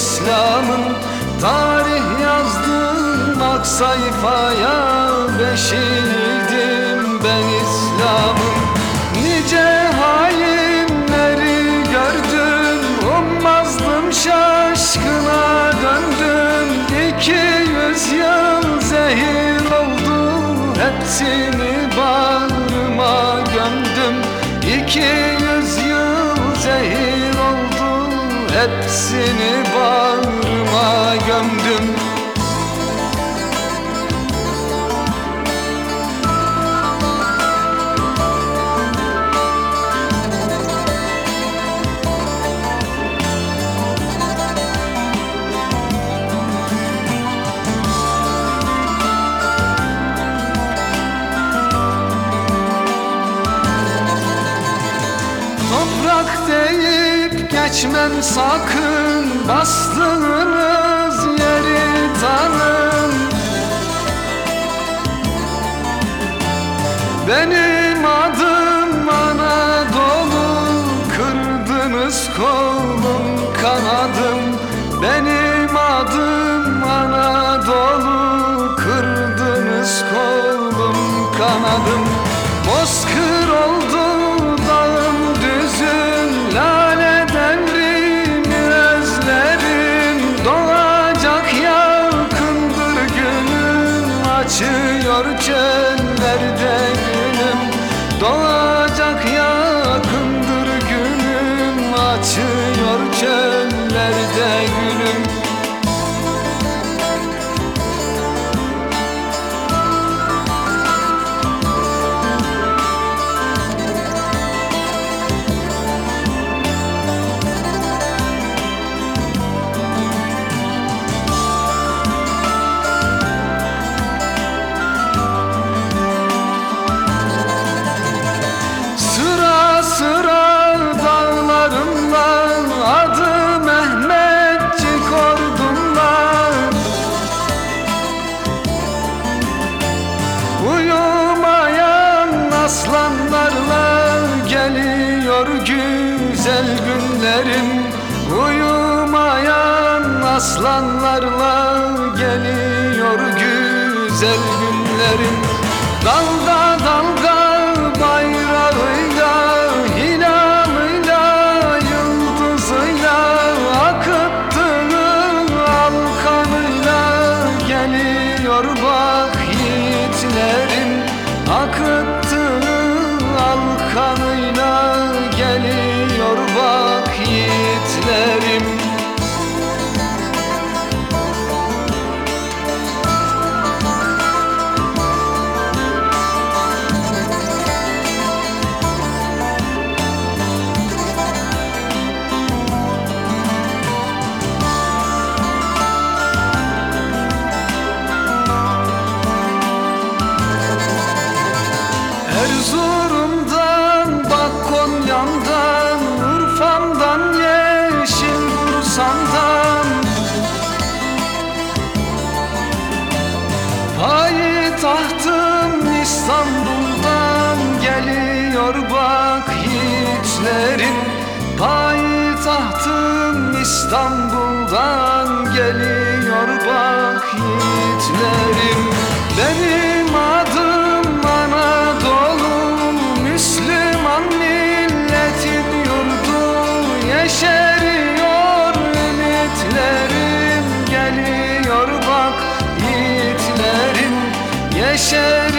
İslam'ın tarih yazdım ak sayfaya beşirdim ben İslam'ın. Nice hainleri gördüm ummazdım şaşkına döndüm. İki yüz yıl zehir oldum hepsini bağrıma gömdüm. İki yüz Hepsini bağrıma gömdüm geçmem sakın Bastığınız yeri tanın Benim adım Anadolu Kırdınız kolum kanadım. Benim adım Anadolu Kırdınız kolum kanadım Açıyor çöllerde günlerim Uyumayan aslanlarla geliyor güzel günlerim. Dalga dalga bayrağıyla Hilalıyla yıldızıyla Akıttığı alkanıyla Geliyor bak yiğitlerim. Akıttığı alkanıyla hiçlerim Payitahtım İstanbul'dan Geliyor bak yiğitlerim. Benim adım Anadolu Müslüman milletin yurdu Yeşeriyor ümitlerim. Geliyor bak yiğitlerim Yeşeriyor